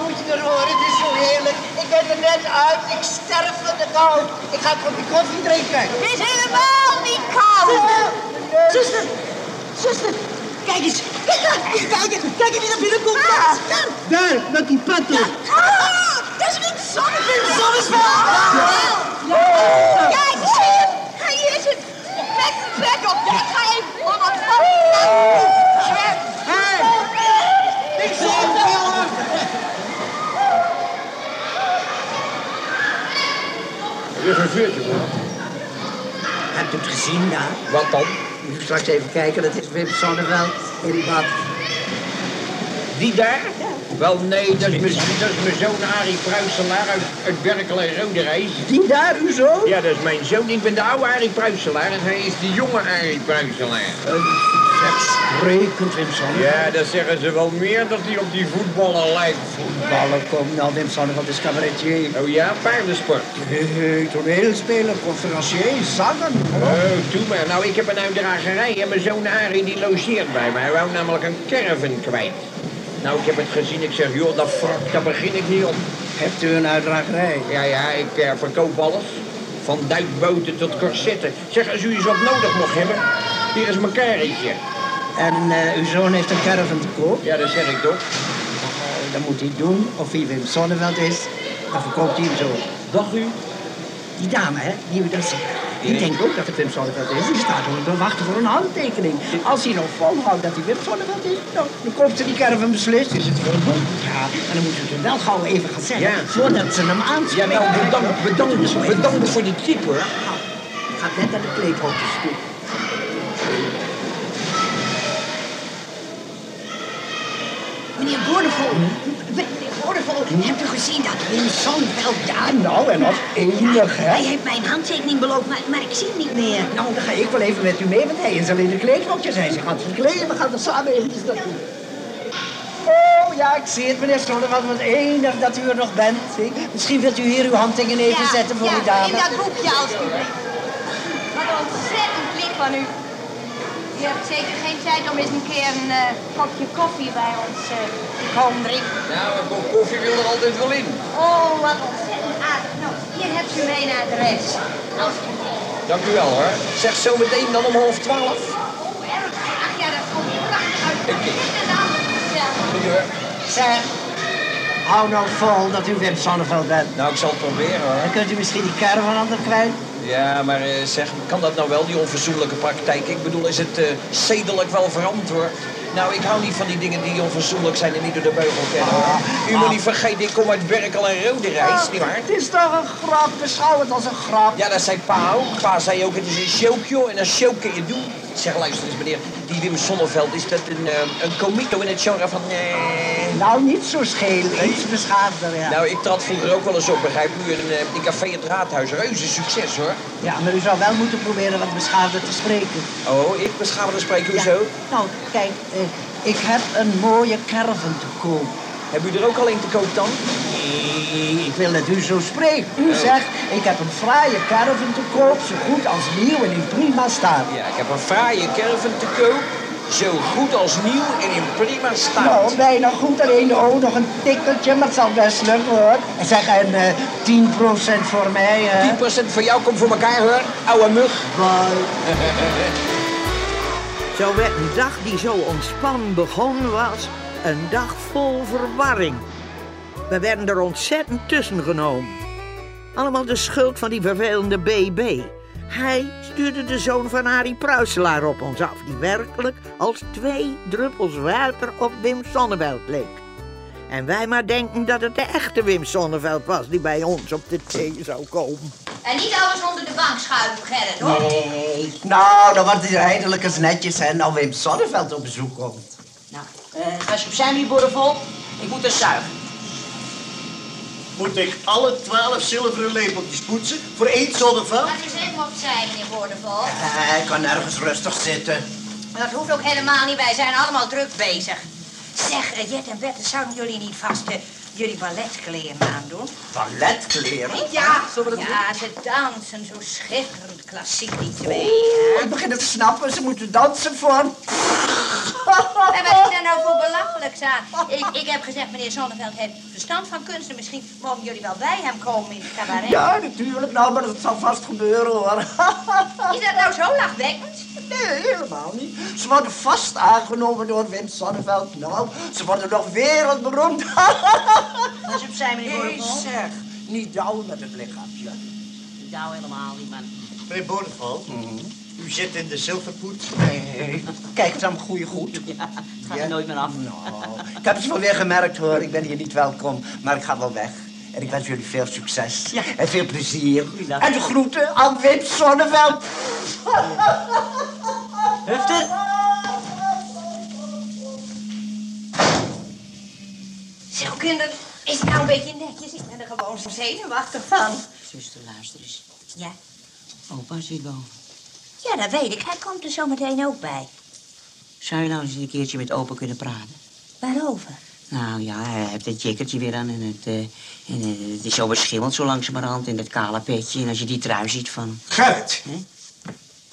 moet je er horen, het is zo heerlijk. Ik ben er net uit, ik sterf van de kou. Ik ga een kopje koffie drinken. Het is helemaal niet koud. Zuster, zuster, kijk eens. Kijk, kijk, kijk eens wie er binnenkomt. Daar, daar. Daar, met die patten. Ah, dat is Wim Sonneveld. Sonneveld. Kijk, zie je? Hij is het. Met zijn bek op. Ja, ik ga even voor wat van. Ik zie hem wel. Vuurtje hoor. Hebt u het gezien daar? Wat dan? Moet straks even kijken, dat is Wim Sonneveld in die bad. Die daar? Wel nee, dat is mijn, dat is mijn zoon Arie Pruiselaar uit, uit Berkel en Roderijs. Die daar, uw zoon? Ja, dat is mijn zoon. Ik ben de oude Arie Pruiselaar en hij is de jonge Arie Pruiselaar. Zeg, sprekend Wim Sonneveld. Ja, dat zeggen ze wel meer dat hij op die voetballer lijkt. Ballen komt nou, Wim Sonneveld is cabaretier. Oh ja, paardensport. Hey, toneelspeler, conferencier, zanger. Oh, doe maar. Nou, ik heb een uitdragerij en mijn zoon Arie die logeert bij me. Hij wou namelijk een caravan kwijt. Nou, ik heb het gezien. Ik zeg, joh, dat frak, daar begin ik niet op. Hebt u een uitdragerij? Ja, ja, ik eh, verkoop alles. Van duikboten tot corsetten. Zeg, als u iets wat nodig mocht hebben, hier is mijn karretje. En eh, uw zoon heeft een caravan te koop? Ja, dat zeg ik toch. Eh, dan moet hij doen of hij Wim Sonneveld is. Dan verkoopt hij hem zo. Dag u. Die dame, hè, die u daar ziet. Die denkt ook dat het Wim Sonneveld is. Die staat gewoon te wachten voor een handtekening. Als hij nog volhoudt dat hij Wim Sonneveld is, nou, dan koopt ze die caravan beslist. Is het gewoon goed? Ja, en dan moet ze het wel gauw even gaan zeggen. Ja. Voordat ze hem Ja, aanspreken. nou, bedankt, bedankt, bedankt voor die tip, hoor. Nou, gaat net naar de kleedhokjes toe. Meneer Boordevol. Meneer Boordevol, hebt u gezien dat Wim Sonneveld... Ja, nou, en als enig, hè? Hij heeft mij een handtekening beloofd, maar, maar ik zie hem niet meer. Nou, dan ga ik wel even met u mee, want hij is al in de kleedhokjes. Hij gaat verkleden, we gaan er samen eventjes naartoe. Oh, ja, ik zie het, meneer Sonneveld. Wat enig dat u er nog bent. Zie. Misschien wilt u hier uw handtekening even zetten voor ja, die dame. in dat boekje alsjeblieft. Wat ontzettend lief van u. U hebt zeker geen tijd om eens een keer een eh, kopje koffie bij ons eh, te komen drinken. Nou, een kop koffie wil er altijd wel in. Oh, wat ontzettend aardig. Nou, hier hebt u mijn adres. Alsjeblieft. Dank u wel, hoor. Zeg zo meteen dan om half twaalf. Oh, erg graag. Ja, dat komt prachtig uit. Hoor. Zeg, hou nou vol dat u Wim Sonneveld bent. Nou, ik zal het proberen, hoor. Dan kunt u misschien die caravan ander kwijt. Ja, maar eh, zeg, kan dat nou wel, die onverzoenlijke praktijk? Ik bedoel, is het eh, zedelijk wel verantwoord? Nou, ik hou niet van die dingen die onverzoenlijk zijn en niet door de beugel kennen. hoor. U moet niet vergeten, ik kom uit Berkel en Rode Reis, nietwaar? Het is toch een grap, beschouw het als een grap. Ja, dat zei pa ook. Pa zei ook, het is een show, joh, en een show kun je doen. Zeg, luister eens, meneer, die Wim Sonneveld, is dat een, eh, een comito in het genre van... eh, Nou, niet zo scheel, iets beschaafder, ja. Nou, ik trad vroeger ook wel eens op, begrijp u, in, eh, in café Het Raadhuis. Reuze succes, hoor. Ja, maar u zou wel moeten proberen wat beschaafder te spreken. Oh, ik beschaamde spreken u zo? Nou, kijk, eh, ik heb een mooie caravan te koop. Hebben u er ook al een te koop dan? Nee, ik wil dat u zo spreekt. U zegt, ik heb een fraaie caravan te koop, zo goed als nieuw en in prima staat. Ja, ik heb een fraaie caravan te koop. Zo goed als nieuw en in prima staat. Nou, bijna goed, alleen oh, nog een tikkeltje, maar het zal best lukken hoor. En zeg, en eh 10% voor mij, hè. 10% voor jou komt voor elkaar, hoor. Oude mug. Bye. Zo werd een dag die zo ontspannen begonnen was, een dag vol verwarring. We werden er ontzettend tussen genomen. Allemaal de schuld van die vervelende BB. Hij stuurde de zoon van Arie Pruiselaar op ons af, die werkelijk als twee druppels water op Wim Sonneveld leek. En wij maar denken dat het de echte Wim Sonneveld was die bij ons op de thee zou komen. En niet alles onder de bank schuiven, Gerrit, hoor. Nee. Nou, dan wordt het eindelijk eens netjes, hè. Nou Wim Sonneveld op bezoek komt. Nou, eh, ga je opzij, meneer Borrevol. Ik moet er zuigen. Moet ik alle twaalf zilveren lepeltjes poetsen voor één zonneveld? Laat eens even opzij, meneer Boordevol. Hij kan nergens rustig zitten. Dat hoeft ook helemaal niet, wij zijn allemaal druk bezig. Zeg, eh, Jet en Bette, zouden jullie niet vast eh, jullie balletkleren aandoen? Balletkleren? Ja, ja, ze dansen zo schitterend klassiek, die twee. Hè? ik begin het te snappen. Ze moeten dansen voor. En wat is daar nou voor belachelijks aan? Ik, ik heb gezegd, meneer Zonneveld heeft verstand van kunsten. Misschien mogen jullie wel bij hem komen in het cabaret. Ja, natuurlijk. Nou, maar dat zal vast gebeuren, hoor. Is dat nou zo lachwekkend? Nee, helemaal niet. Ze worden vast aangenomen door Wim Sonneveld. Nou, ze worden nog wereldberoemd. Ga je opzij, meneer Nee, zeg. Niet douwen met het lichaampje. Ik hou helemaal niet, man. Meneer Bodeval, u zit in de zilverpoet. Nee, kijk dan goeie goed. Ja, het gaat er nooit meer af. Nou, ik heb het wel weer gemerkt hoor. Ik ben hier niet welkom, maar ik ga wel weg. En ik wens jullie veel succes. Ja. En veel plezier. En de groeten aan Wim Sonneveld. Hufter! Zo, kinderen, is het nou een beetje netjes? Ik ben er gewoon zo zenuwachtig van. Zuster, luister eens. Ja? Opa zit boven. Ja, dat weet ik. Hij komt er zo meteen ook bij. Zou je nou eens een keertje met opa kunnen praten? Waarover? Nou ja, hij heeft het jackertje weer aan en het, eh, en, eh, het is zo beschimmeld zo langzamerhand in dat kale petje. En als je die trui ziet van... Gerrit, Hè?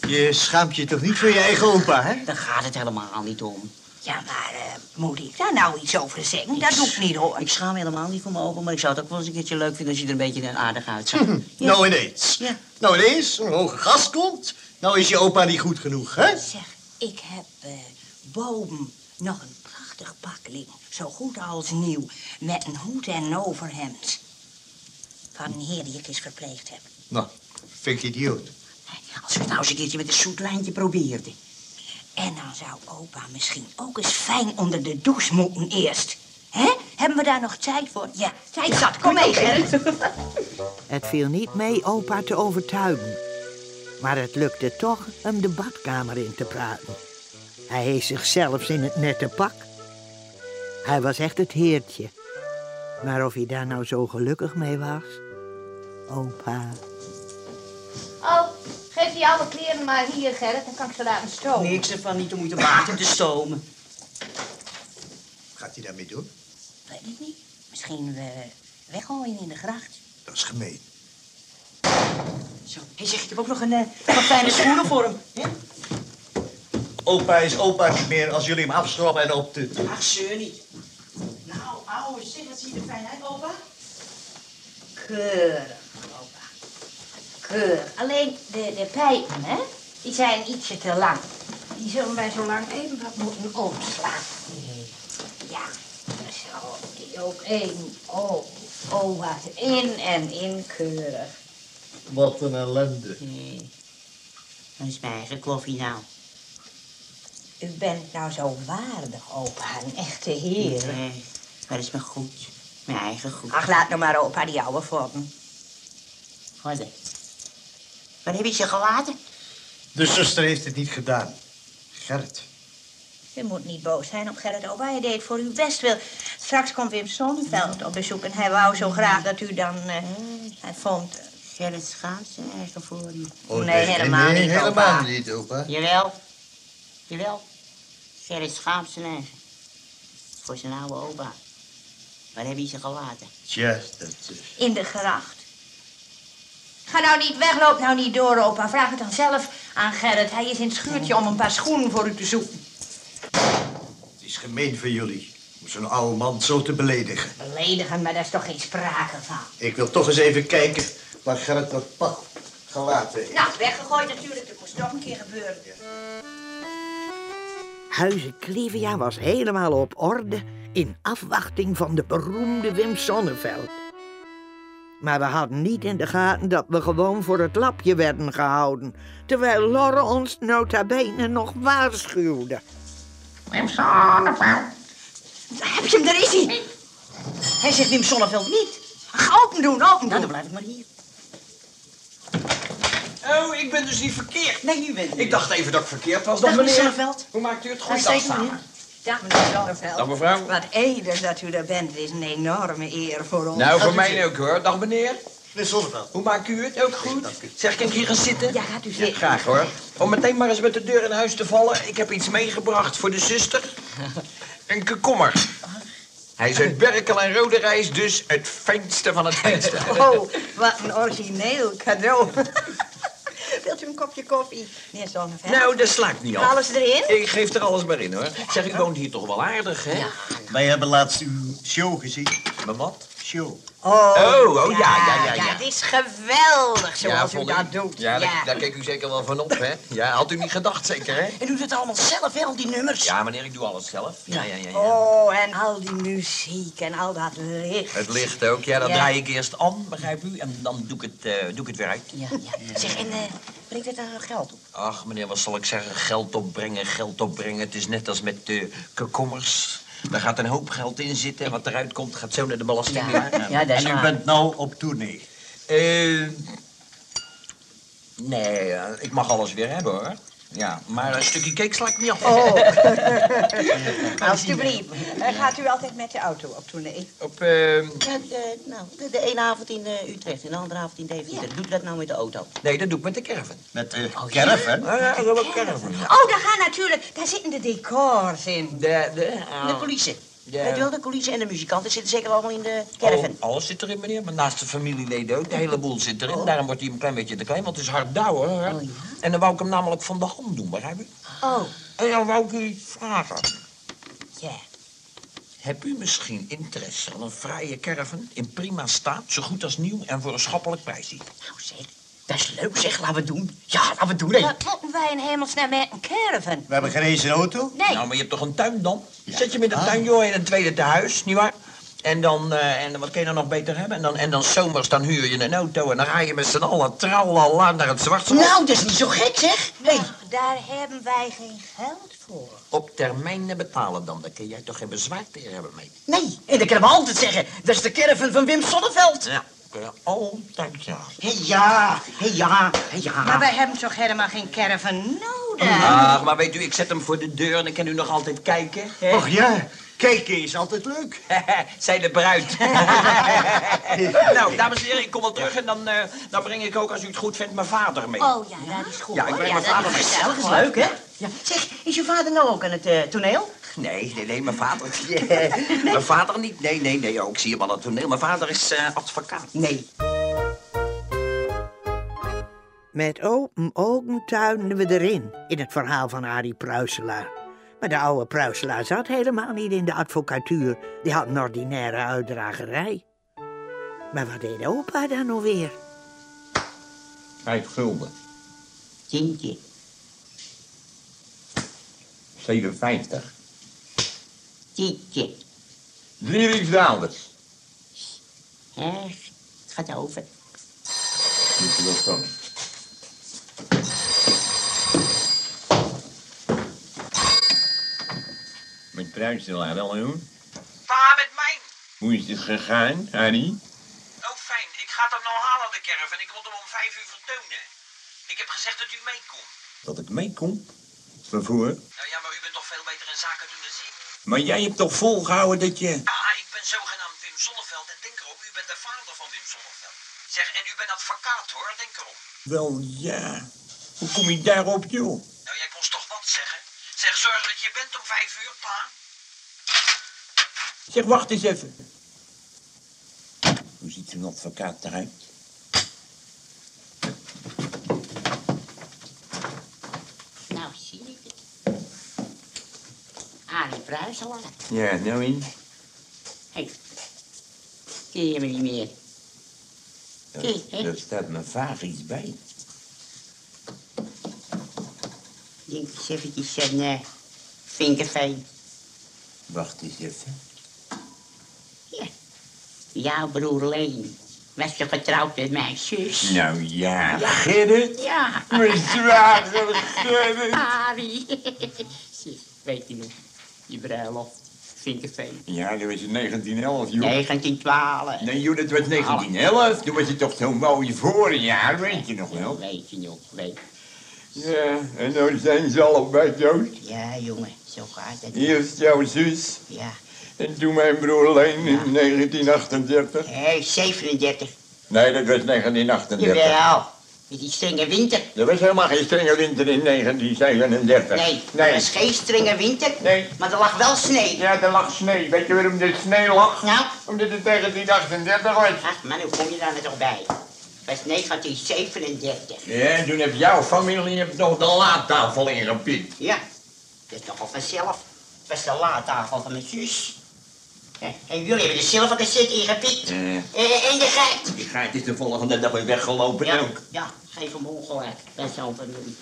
je schaamt je toch niet voor je eigen opa, hè? Daar gaat het helemaal niet om. Ja, maar eh, moet ik daar nou iets over zeggen? Dat doe ik niet, hoor. Ik schaam me helemaal niet voor mijn opa, maar ik zou het ook wel eens een keertje leuk vinden als je er een beetje aardig uitzag. Ja. Nou ineens. Ja. Nou ineens, een hoge gast komt. Nou is je opa niet goed genoeg, hè? Zeg, ik heb eh, boven nog een prachtig pak liggen. Zo goed als nieuw. Met een hoed en een overhemd. Van een heer die ik eens verpleegd heb. Nou, vind ik idioot. Als we het nou eens een keertje met een zoet lijntje probeerden. En dan zou opa misschien ook eens fijn onder de douche moeten eerst. Hè? Hebben we daar nog tijd voor? Ja, tijd zat. Kom mee, Gerrit. Het viel niet mee opa te overtuigen. Maar het lukte toch hem de badkamer in te praten. Hij hees zichzelf in het nette pak. Hij was echt het heertje. Maar of hij daar nou zo gelukkig mee was? Opa. Oh, geef die oude kleren maar hier, Gerrit. Dan kan ik ze laten stomen. Niks ervan, niet de moeite waard om te stomen. Wat gaat hij daarmee doen? Weet ik niet. Misschien we weggooien in de gracht. Dat is gemeen. Zo, hij zegt, ik heb ook nog een, wat fijne schoenen voor hem. hè? Opa is opa niet meer als jullie hem afschrobben en op de... Ach, zeur niet. Nou, ouwe, zeg, dat ziet er fijn uit, opa. Keurig, opa. Keurig. Alleen de, de pijpen, hè? Die zijn ietsje te lang. Die zullen wij zo lang even wat moeten omslaan. Ja, zo. Die ook één. Oh, oh, wat in en in keurig. Wat een ellende. Nee. Dat is mijn eigen koffie nou. U bent nou zo waardig, opa. Een echte heer. Nee, dat is mijn goed. Mijn eigen goed. Ach, laat nou maar opa die oude vormen. Wat? Waar heb je ze gelaten? De zuster heeft het niet gedaan. Gerrit. U moet niet boos zijn op Gerrit Opa. Hij deed voor uw best wil. Straks komt Wim Sonneveld op bezoek en hij wou zo graag dat u dan... eh, hij vond... Gerrit schaamt zijn eigen voor je. Nee, helemaal nee, niet, helemaal opa. niet, opa. Jawel. Jawel. Gerrit schaamt zijn eigen. Voor zijn oude opa. Waar heb je ze gelaten? Tja, dat is... in de gracht. Ga nou niet weg, loop nou niet door, opa. Vraag het dan zelf aan Gerrit. Hij is in het schuurtje om een paar schoenen voor u te zoeken. Het is gemeen van jullie om zo'n oude man zo te beledigen. Beledigen, maar daar is toch geen sprake van. Ik wil toch eens even kijken waar Gerrit dat pak gelaten heeft. Nou, weggegooid natuurlijk. Dat moest toch een keer gebeuren. Huizen Clivia was helemaal op orde in afwachting van de beroemde Wim Sonneveld. Maar we hadden niet in de gaten dat we gewoon voor het lapje werden gehouden, terwijl Lorre ons nota bene nog waarschuwde. Heb hem, daar is hij. Hij zegt Wim Sonneveld niet. Ga open doen, open Nou, doen. dan blijf ik maar hier. Oh, ik ben dus niet verkeerd. Nee, u bent Ik dacht even dat ik verkeerd was. Dag Dag, meneer. Sonneveld. Hoe maakt u het? Goeiedag meneer. samen. Dag, meneer Zonneveld. Dag mevrouw. Wat eer dat u er bent. Het is een enorme eer voor ons. Nou, voor mij ook hoor. Dag meneer. Meneer Zonneveld. Hoe maakt u het? Ook goed? Zeg, kan ik hier gaan zitten? Ja, gaat u zitten. Graag hoor. Om meteen maar eens met de deur in huis te vallen. Ik heb iets meegebracht voor de zuster. Een komkommer. Hij is uit Berkel en Rode Reis, dus het fijnste van het fijnste. Oh, wat een origineel cadeau. Wilt u een kopje koffie, meneer Zonneveld? Nou, dat slaakt niet af. Alles erin? Ik geef er alles maar in hoor. Zeg, u woont hier toch wel aardig, hè? Wij hebben laatst uw show gezien. Maar wat? Show. Oh, Oh, oh, ja, ja, ja, ja. het is geweldig zoals u vond dat doet. Ja, Daar, daar keek u zeker wel van op, hè? Ja, had u niet gedacht, zeker, hè? En u doet het allemaal zelf, hè, al die nummers. Ja, meneer, ik doe alles zelf. Ja, ja, ja. ja. Oh, en al die muziek en al dat licht. Het licht ook, ja, dat Ja. draai ik eerst aan, begrijp u? En dan doe ik het, eh, doe ik het weer uit. Ja, ja. Zeg, en eh, brengt het daar geld op? Ach, meneer, wat zal ik zeggen? Geld opbrengen, geld opbrengen. Het is net als met de komkommers. Daar gaat een hoop geld in zitten en wat eruit komt gaat zo naar de belasting. Ja, ja, dat is En u waar. bent nou op tournee. Eh, nee, eh, ik mag alles weer hebben, hoor. Ja, maar een stukje cake sla ik niet af. Oh, alsjeblieft. Eh, Gaat u altijd met de auto op tournee? Op, eh, Ja, eh, nou, de, de ene avond in eh, Utrecht en de andere avond in Deventer. Doet u dat nou met de auto? nee, dat doe ik met de caravan. Met de caravan. Ah, ja, dat caravan. Oh, daar gaan natuurlijk, daar zitten de decors in. De, de, ah. De coulissen. Ja. De coulissen en de muzikanten zitten zeker allemaal in de caravan. Oh, alles zit erin, meneer. Maar naast de familieleden ook. De hele boel zit erin. Daarom wordt hij een klein beetje te klein, want het is hard douwen. Hoor. Oh, ja? En dan wou ik hem namelijk van de hand doen, begrijp u? Oh, En dan wou ik u iets vragen. ja. Heb u misschien interesse aan een fraaie caravan in prima staat, zo goed als nieuw en voor een schappelijk prijsje? Nou zeg, dat is leuk zeg, laten we doen. Ja, laten we doen, hè. Wat moeten wij in hemelsnaam met een caravan? We hebben geen eens een auto. Nee. Nou, maar je hebt toch een tuin dan? Zet je hem in de tuin, joh, in een tweede tehuis, nietwaar? En dan, eh, en wat kun je dan nog beter hebben? En dan, en dan zomers, dan huur je een auto en dan ga je met z'n allen tralala naar het zwarte Nou, dat is niet zo gek, zeg. Nee. Ach, daar hebben wij geen geld voor. Op termijn betalen dan, daar kun jij toch geen bezwaar tegen hebben mee? Nee, en dan kunnen we altijd zeggen, dat is de caravan van Wim Sonneveld. Ja, kun je altijd ja. Hé, ja, hé, ja, hé, ja. Maar wij hebben toch helemaal geen caravan nodig? Ach, maar weet u, ik zet hem voor de deur en dan kan u nog altijd kijken. hè? Och ja, kijken is altijd leuk. Zij de bruid. nou, dames en heren, ik kom wel terug en dan, eh, dan breng ik ook, als u het goed vindt, mijn vader mee. Oh ja, dat is goed. Ja, ik breng mijn vader is mee. Dat is leuk, hè? Ja. Zeg, is je vader nou ook aan het eh, toneel? Nee, nee, nee, mijn vader. Mijn vader niet. Nee, nee, nee, ook zie je wel het toneel. Mijn vader is eh, advocaat. Nee. Met open ogen tuinen we erin, in het verhaal van Arie Pruiselaar. Maar de oude Pruiselaar zat helemaal niet in de advocatuur. Die had een ordinaire uitdragerij. Maar wat deed opa dan nou weer? Vijf gulden. Tientje. 57. Tientje. Drie riksdaalders. Hè, het gaat over. Moet je wel Met pruiselaar al doen. Pa, met mij. Hoe is het gegaan, Harry? Oh, fijn. Ik ga hem nou halen, de caravan. Ik moet hem om vijf uur vertonen. Ik heb gezegd dat u meekomt. Dat ik meekom? Waarvoor? Nou ja, maar u bent toch veel beter in zaken doen dan ik. Maar jij hebt toch volgehouden dat je... Ja, ik ben zogenaamd Wim Sonneveld en denk erop, u bent de vader van Wim Sonneveld. Zeg, en u bent advocaat hoor, denk erop. Wel, ja. Hoe kom je daarop, joh? Nou, jij moest toch wat zeggen? Zeg, zorg dat je bent om vijf uur, pa. Zeg, wacht eens even. Hoe ziet zo'n advocaat eruit? Nou, zie ik het. Arie Pruiselaar. Ja, nou in. Hé, ken je me niet meer? Kijk, hè? Daar staat me vaag iets bij. Denk eens eventjes een uh, vinkerveen. Wacht eens even. Ja. Jouw broer Leen was je getrouwd met mijn zus? Nou ja, Gerrit. Ja. Mijn zwager Gerrit. Zie, weet je nog? Die bruiloft. Vinkerveen. Ja, dat was in 1911, joh. 1912. Nee, joh, dat was 1911. Toen was het toch zo'n mooi voorjaar, weet je nog wel? Weet je nog, weet. Ja, en nu zijn ze allebei dood. Ja, jongen, zo gaat het. Eerst jouw zus Ja. En toen mijn broer Leen in 1938. Hé, 37. Nee, dat was 1938. Jawel. Met die strenge winter. Er was helemaal geen strenge winter in 1937. Nee, nee. er was geen strenge winter. Nee. Maar er lag wel sneeuw. Ja, er lag sneeuw. Weet je waarom er sneeuw lag? Nou? Omdat het 1938 was. Ach man, hoe kom je daar nou toch bij? Het was 1937. Ja, en toen heb jouw familie heb nog de laattafel ingepikt. Ja, dat is toch al vanzelf. Het was de laattafel van mijn zus. Ja, En jullie hebben de zilvercassette ingepikt. Ja. Eh, En de geit. Die geit is de volgende dag weer weggelopen Ja, ook. ja, geef hem ongelijk. Best zo'n familie.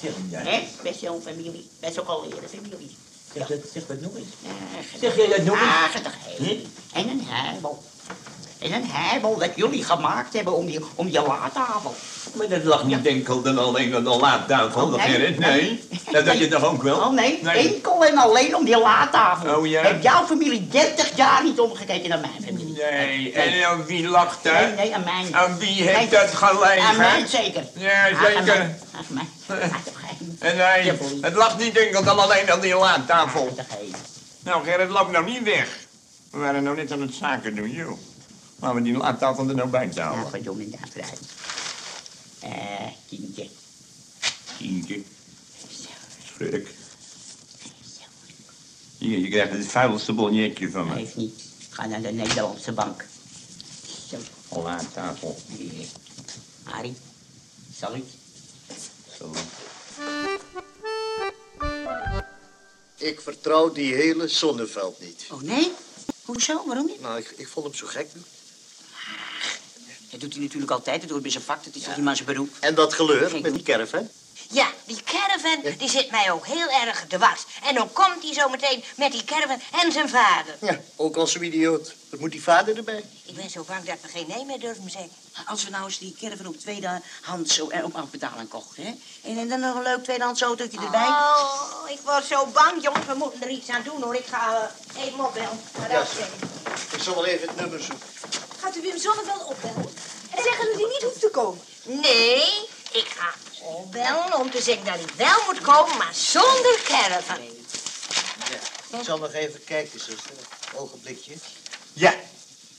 Zeg jij? Hè? Best zo'n familie. Best ook al eerder familie. Zeg dat, zeg dat nog eens. Ja, Zeg jij dat nog eens? Toch heel. En een heibel. En een heibel dat jullie gemaakt hebben om die, om die laattafel. Maar dat lag niet enkel dan alleen aan de laattafel, Oh, dat nee. Gerrit. Nee, dat had je toch ook wel? Oh nee, enkel en alleen om die laattafel. Oh, ja? Heb jouw familie 30 jaar niet omgekeken naar mijn familie? Nee, en aan wie lag dat? Nee, nee, aan mijn. Aan wie heeft Nee, dat gelegen? Aan mij zeker. Ja, aan zeker. mij. Aan mij. En nee, het lag niet enkel dan alleen aan die geen. Nou, Gerrit, loop nou niet weg. We waren nou net aan het zaken doen, joh. Laten we die laattafel er nou bij Nou, houden. verdomme daar vooruit. Eh, tientje. Tientje. Schurk. Hier, je krijgt het vuilste bonnetje van me. Heeft niet. Ga naar de Nederlandse bank. Zo. Laattafel. Hier. Harry. Salut. Zo. Ik vertrouw die hele Zonneveld niet. Oh nee? Hoezo? Waarom niet? Nou, ik, ik vond hem zo gek. Dat doet hij natuurlijk altijd. Dat doet bij zijn vak. Dat is toch iemand zijn beroep. En dat geleur Geen met die caravan. Ja, die caravan die zit mij ook heel erg dwars. En dan komt hij zo meteen met die caravan en zijn vader. Ja, ook als een idioot. Wat moet die vader erbij? Ik ben zo bang dat we geen nee meer durven zeggen. Als we nou eens die caravan op tweedehands zo en op afbetaling kochten, hè? En, en dan nog een leuk tweedehands autootje erbij. Oh, ik word zo bang, jongens. We moeten er iets aan doen, hoor. Ik ga uh, even opbellen. Maar Ja. dat. Ik zal wel even het nummer zoeken. Gaat u Wim Zonneveld opbellen? En zeggen dat hij niet hoeft te komen? Nee, ik ga opbellen om te zeggen dat hij wel moet komen, maar zonder caravan. Ja. Ik zal nog even kijken, zuster. Ogenblikje. Ja,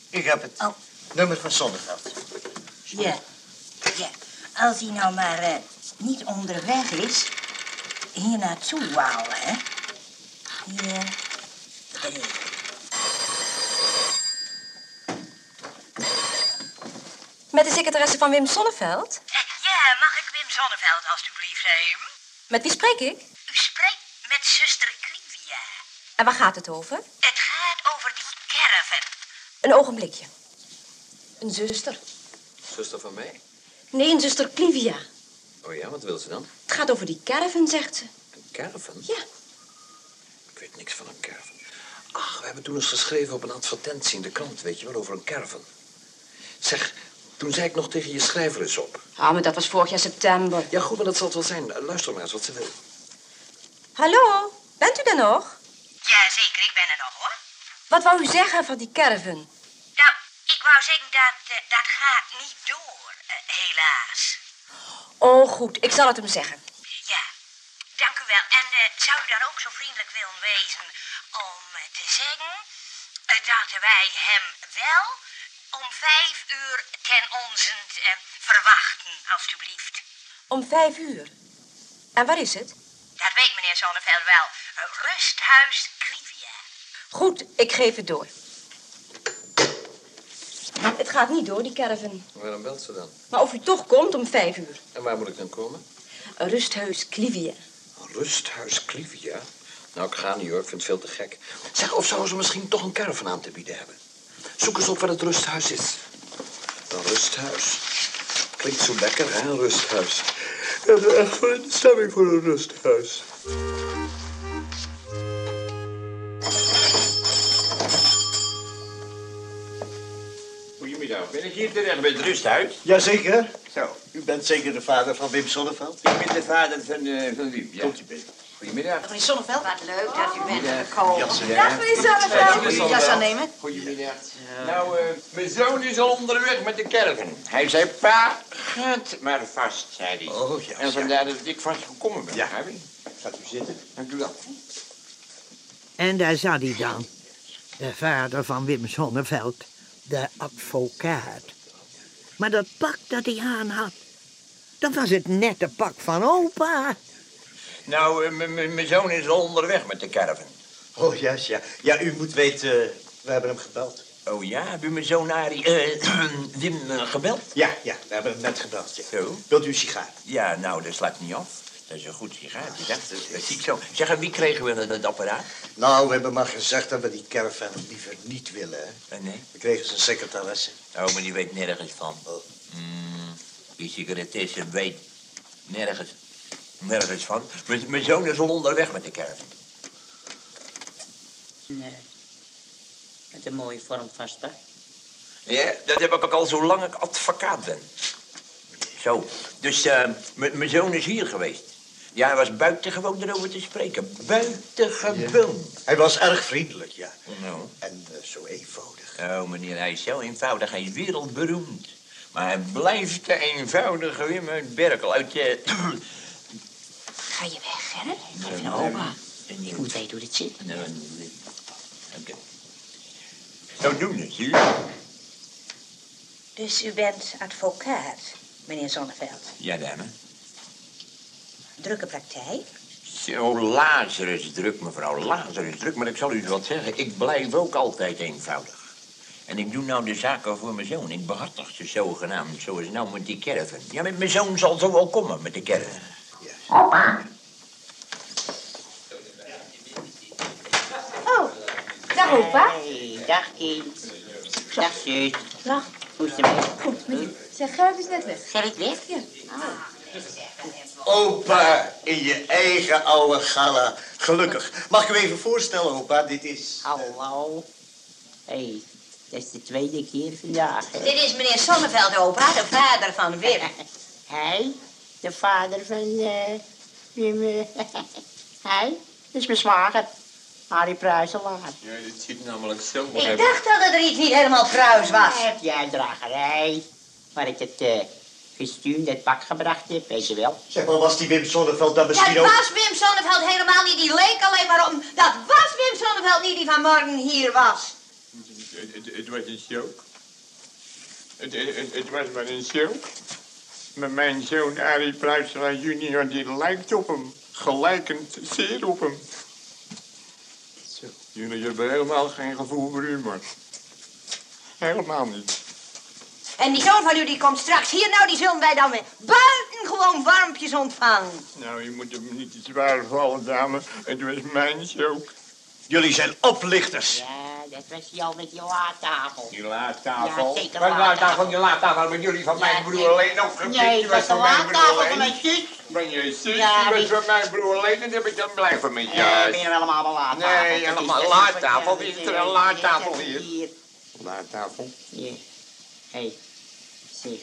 ik heb het. Oh. Nummer van Zonneveld. Ja, ja. Als hij nou maar eh, niet onderweg is, hier naartoe wou, hè. Hier. Met de secretaresse van Wim Zonneveld? Ja, mag ik Wim Zonneveld alstublieft hebben? Met wie spreek ik? U spreekt met zuster Clivia. En waar gaat het over? Het gaat over die caravan. Een ogenblikje. Een zuster. Zuster van mij? Nee, een zuster Clivia. Oh ja, wat wil ze dan? Het gaat over die caravan, zegt ze. Een caravan? Ja. Ik weet niks van een caravan. Ach, we hebben toen eens geschreven op een advertentie in de krant, weet je wel, over een caravan. Zeg, toen zei ik nog tegen je schrijver eens op. Ah, maar dat was vorig jaar september. Ja, goed, maar dat zal het wel zijn. Luister maar eens wat ze wil. Hallo, bent u er nog? Ja, zeker, ik ben er nog, hoor. Wat wou u zeggen van die caravan? Nou, ik wou zeggen dat eh, dat gaat niet door, eh, helaas. Oh, goed, ik zal het hem zeggen. Ja, dank u wel. En eh, zou u dan ook zo vriendelijk willen wezen om te zeggen dat wij hem wel om vijf uur ten onzent eh, verwachten, alstublieft. Om vijf uur. En waar is het? Dat weet meneer Zonneveld wel. Eh, Rusthuis Clivia. Goed, ik geef het door. Het gaat niet door, die caravan. Waarom belt ze dan? Maar of u toch komt om vijf uur. En waar moet ik dan komen? Een rusthuis Clivia. Rusthuis Clivia? Nou, ik ga niet hoor, ik vind het veel te gek. Zeg, of zouden ze misschien toch een caravan aan te bieden hebben? Zoek eens op waar het rusthuis is. Een rusthuis. Klinkt zo lekker, hè, een rusthuis. Ik heb er echt voor de stemming voor een rusthuis. Goedemiddag, ben ik hier terecht bij het rusthuis? Jazeker. Zo, U bent zeker de vader van Wim Zonneveld? ik ben de vader van, eh van Wim, ja. Komt u binnen. Goedemiddag. Meneer Zonneveld. Wat leuk dat u bent gekomen. Dag, meneer Zonneveld. Meneer Uw jas aannemen. Goedemiddag. Nou, eh, mijn zoon is al onderweg met de caravan. Hij zei, pa, gaat maar vast, zei hij. Oh, ja, En vandaar dat ik vast gekomen ben. Ja. je? Gaat u zitten? Dank u wel. En daar zat hij dan, de vader van Wim Sonneveld, de advocaat. Maar dat pak dat hij aan had, dat was het nette pak van opa. Nou, eh, mijn zoon is al onderweg met de caravan. Oh, juist, ja. Ja, u moet weten, we hebben hem gebeld. Oh ja, heb u mijn zoon Arie, eh, Wim eh, gebeld? Ja, ja, we hebben hem net gebeld. Ja. Zo? Wilt u een sigaar? Ja, nou, dat slaat niet af. Dat is een goed sigaar. Die dacht, dat, dat zie ik zo. Zeg, en wie kregen we het, het apparaat? Nou, we hebben maar gezegd dat we die caravan liever niet willen, hè. Nee. We kregen zijn secretaresse. Oh, maar die weet nergens van. Oh. Mm, die sigaretisten weet nergens, nergens van. Mijn mijn zoon is al onderweg met de caravan. Nee. Met een mooie vorm vastpak. Ja, dat heb ik ook al zolang ik advocaat ben. Zo, dus eh, mijn zoon is hier geweest. Ja, hij was buitengewoon erover te spreken. Buitengewoon. Hij was erg vriendelijk, ja. Nou, En eh, zo eenvoudig. oh meneer, hij is zo eenvoudig. Hij is wereldberoemd. Maar hij blijft de eenvoudige Wim uit Berkel. Uit, eh, Ga je weg, Gerrit? Geef naar opa. Ik moet weten hoe dit zit. Nou. Zo doen het, zie je? Dus u bent advocaat, meneer Zonneveld. Ja, dame. Drukke praktijk. Zo, Lazarus druk, mevrouw. Lazarus druk. Maar ik zal u wat zeggen. Ik blijf ook altijd eenvoudig. En ik doe nou de zaken voor mijn zoon. Ik behartig ze zogenaamd. Zoals nou met die caravan. Ja, met mijn zoon zal zo wel komen met de caravan. Oh, dag opa. Hey, dag kind. Dag zus. Dag. Hoe is het ermee? Goed, met je. Zeg, Gerrit is net weg. Gerrit weg? Ja. Opa, in je eigen oude gala. Gelukkig. Mag ik u even voorstellen, opa? Dit is... Hallo. Hé, hey, dat is de tweede keer vandaag, hè? Dit is meneer Zonneveld, opa, de vader van Wim. Hij, de vader van... eh Wim... eh, Hij, dat is mijn zwager. Harry Pruiselaar. Ja, dit zit namelijk zo. Ik dacht dat het er iets niet helemaal pruis was. Heb jij een dragerij? Waar ik het eh gestuurd, het pak gebracht heb, weet je wel. Zeg maar, was die Wim Sonneveld dan Dat misschien ook... was Wim Zonneveld helemaal niet. Die leek alleen maar om. Dat was Wim Zonneveld niet die vanmorgen hier was. Het, het, het was een show. Het, het, het- het was maar een show. Maar mijn zoon Arie Pruiselaar junior, die lijkt op hem. Gelijkend zeer op hem. Zo. Jullie hebben helemaal geen gevoel voor humor. Helemaal niet. En die zoon van u die komt straks hier. Nou, die zullen wij dan weer buitengewoon warmpjes ontvangen. Nou, je moet hem niet te zwaar vallen, dame. Het was mijn show. Jullie zijn oplichters. Ja, dat was die al met die laattafel. Die laattafel. Ja, zeker Wat laattafel? Die laattafel met jullie van Ja, mijn broer nee. alleen opgepikt. Nee, Die dat was de van mijn broer laattafel van mijn zus. Ben je zus? Ja, die was van mijn broer alleen en heb ik dan blijven met Ja, jou. ben je allemaal een laattafel. Nee, helemaal laattafel. wat- Wie is ja, er een ja, laattafel ja, hier? Laattafel. Hier. Hé, hey, zeg,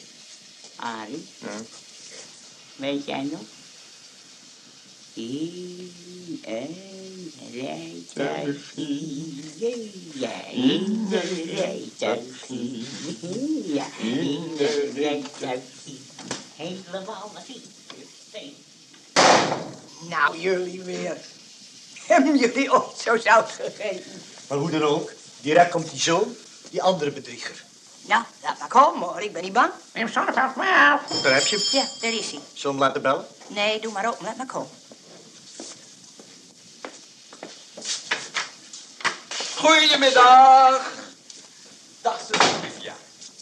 Arie, Ja. weet jij nog? In een rijtuigje, ja, in een rijtuigje, ja, in een rijtuigje, helemaal Vierenveen. Nou, jullie weer. Hebben jullie ooit zo zout gegeten? Maar hoe dan ook, direct komt die zoon, die andere bedrieger. Nou, laat maar komen hoor. Ik ben niet bang. Wim Sonneveld, wauw. Daar heb je hem. Ja, daar is hij. Zullen we hem laten bellen? Nee, doe maar op. Laat maar komen. Goedemiddag. Dag, zus Olivia.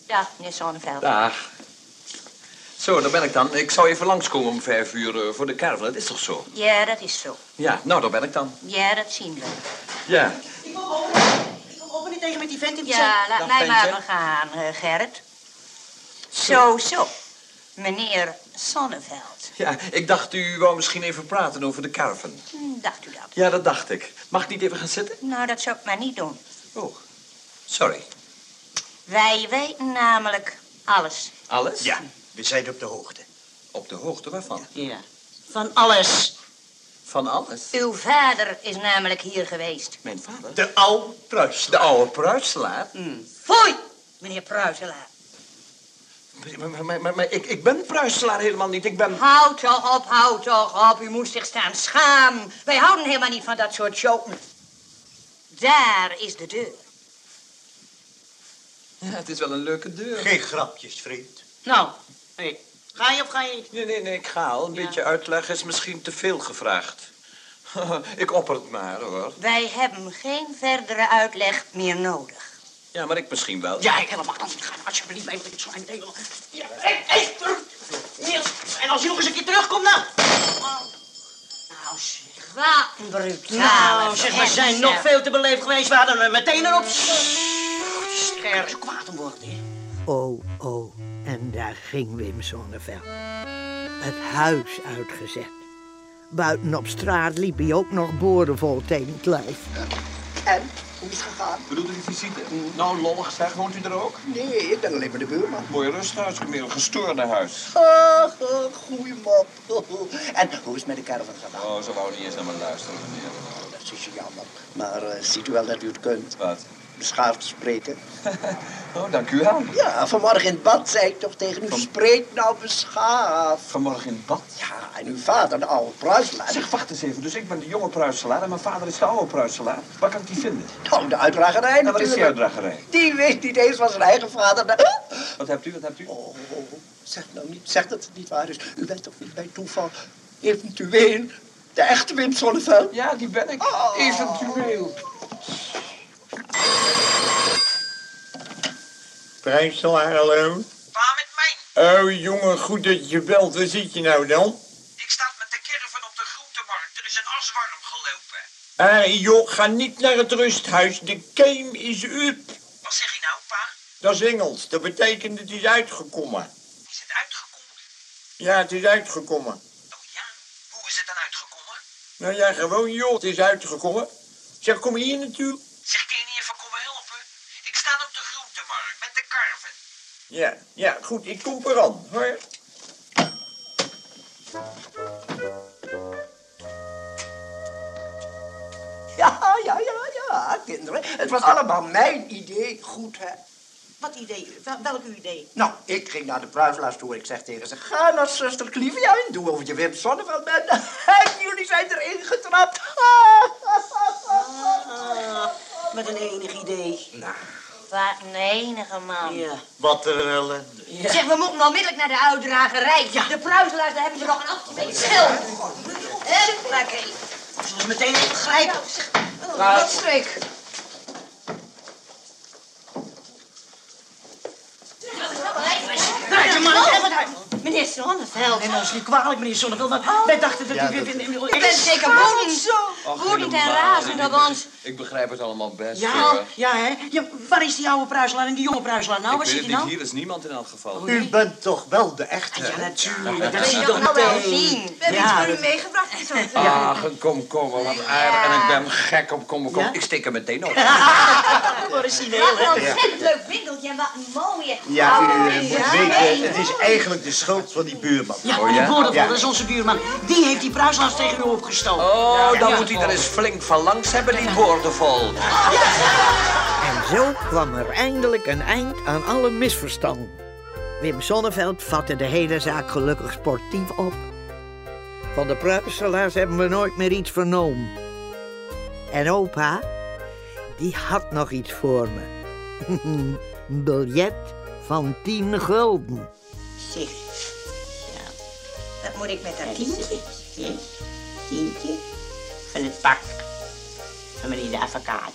Dag, meneer Zonneveld. Dag. Zo, daar ben ik dan. Ik zou even langskomen om vijf uur eh, voor de caravan. Dat is toch zo? Ja, dat is zo. Ja, nou, daar ben ik dan. Ja, dat zien we. Ja. Ik kom over. Ik kom over niet tegen met die vent in de Ja, laat mij maar begaan, eh, Gerrit. Zo, zo. Meneer Zonneveld. Ja, ik dacht u wou misschien even praten over de caravan. Hm, Dacht u dat? Ja, dat dacht ik. Mag ik niet even gaan zitten? Nou, dat zou ik maar niet doen. Oh, sorry. Wij weten namelijk alles. Alles? Ja, we zijn op de hoogte. Op de hoogte waarvan? Ja, van alles. Van alles. Uw vader is namelijk hier geweest. Mijn vader? De oude Pruiselaar. De oude Pruiselaar? Foei, meneer Pruiselaar. Maar, maar, maar, ik, ik ben Pruiselaar helemaal niet. Ik ben... Houd toch op, houd toch op. U moest zich staan schamen. Wij houden helemaal niet van dat soort show. Daar is de deur. Ja, het is wel een leuke deur. Geen grapjes, vriend. Nou, hey, ga je of ga je niet? Nee, nee, nee, ik ga al. Een beetje uitleg is misschien te veel gevraagd. ik opper het maar, hoor. Wij hebben geen verdere uitleg meer nodig. Ja, maar ik misschien wel. Ja, ik helemaal niet. Ga nou alsjeblieft even het slime tegen. Ja, hé, hé. En als je nog eens een keer terugkomt, dan. Nou, zeg. Wat een brutale Nou, zeg, we zijn nog veel te beleefd geweest. We hadden hem meteen erop. Scherp. Zo kwaad om worden, hè. Oh, oh, en daar ging Wim Zonneveld. Het huis uitgezet. Buiten op straat liep hij ook nog boerenvol tegen het lijf. En, hoe is het gegaan? Bedoelt u de visite? Nou, lollig zeg. Woont u er ook? Nee, ik ben alleen maar de buurman. Mooi rusthuis, een gestoorde huis. Ach, ach, goeie mop. En hoe is het met de caravan gedaan? Oh, ze wou niet eens naar me luisteren, meneer. Dat is jammer. Maar eh, ziet u wel dat u het kunt? Wat? Beschaafd spreken. Oh, dank u wel. Ja, vanmorgen in het bad zei ik toch tegen u, spreek nou beschaafd. Vanmorgen in het bad? Ja, en uw vader, de oude Pruiselaar. Zeg, wacht eens even. Dus ik ben de jonge Pruiselaar en mijn vader is de oude Pruiselaar. Waar kan ik die vinden? Nou, de uitdragerij En wat is die uitdragerij? Die weet niet eens van zijn eigen vader. Wat hebt u, wat hebt u? Oh, oh, oh, zeg nou niet, zeg dat het niet waar is. U bent toch niet bij toeval eventueel de echte Wim Sonneveld? Ja, die ben ik. Oh. Eventueel. Prijselaar, hallo? Waar met mij? Oh, jongen, goed dat je belt. Waar zit je nou dan? Ik sta met de caravan op de groentemarkt. Er is een aswarm gelopen. Ah, joh, ga niet naar het rusthuis. De game is up. Wat zeg je nou, pa? Dat is Engels. Dat betekent het is uitgekomen. Is het uitgekomen? Ja, het is uitgekomen. Oh ja? Hoe is het dan uitgekomen? Nou ja, gewoon joh, het is uitgekomen. Zeg, kom hier naartoe. Zeg, kun je niet even komen helpen? Ik sta op de groentemarkt met de caravan. Ja, ja, goed, ik kom eraan, hoor. Ja, ja, ja, ja, kinderen. Het was allemaal mijn idee. Goed, hè? Wat idee? Wel- Welk idee? Nou, ik ging naar de Pruiselaars toe en ik zeg tegen ze... Ga naar zuster Clivia en doe of je Wim Sonneveld bent. En jullie zijn erin getrapt. Ah, met een enig idee. Nou, Wat een enige man. Ja. Wat een ellende. Zeg, we moeten onmiddellijk naar de uitdragerij. De pruiselaars, daar hebben ze nog een afgemeten schild. Huppakee. Zullen ze meteen even grijpen? Wat schrik. Draai je man eens even uit. Meneer Zonneveld. Nee, dat is niet kwalijk, meneer Zonneveld. Want wij dachten dat Ja, u... dat- U bent zeker woedend. Woedend en razend op ons. Ik begrijp het allemaal best, Ja, hoor. ja, hè? Ja, waar is die oude Pruiselaar en die jonge Pruiselaar nou? Ik Waar weet zit het hij niet, nou? hier is niemand in elk geval. U bent toch wel de echte, Ja, hè? natuurlijk. Dat Dat zie je je toch wel zien. We hebben Ja, iets voor u meegebracht. Zo. Ach, een komkommer, wat aardig. En ik ben gek op komkommer. Ja? Ik steek er meteen op. Origineel, Wat hè? een ontzettend leuk en wat een mooie. Ja, u eh, moet ja, weten, nee. het is eigenlijk de schuld van die buurman. Ja, Oh, die ja? Ja. dat is onze buurman. Die heeft die Pruiselaars tegen u opgestoken. Oh, dan Ja. moet hij er eens flink van langs hebben, die boordevol. En zo kwam er eindelijk een eind aan alle misverstanden. Wim Sonneveld vatte de hele zaak gelukkig sportief op. Van de Pruiselaars hebben we nooit meer iets vernomen. En opa, die had nog iets voor me. Biljet van 10 gulden. Zeg, ja. Wat moet ik met dat tientje? Tientje van het pak van meneer de advocaat.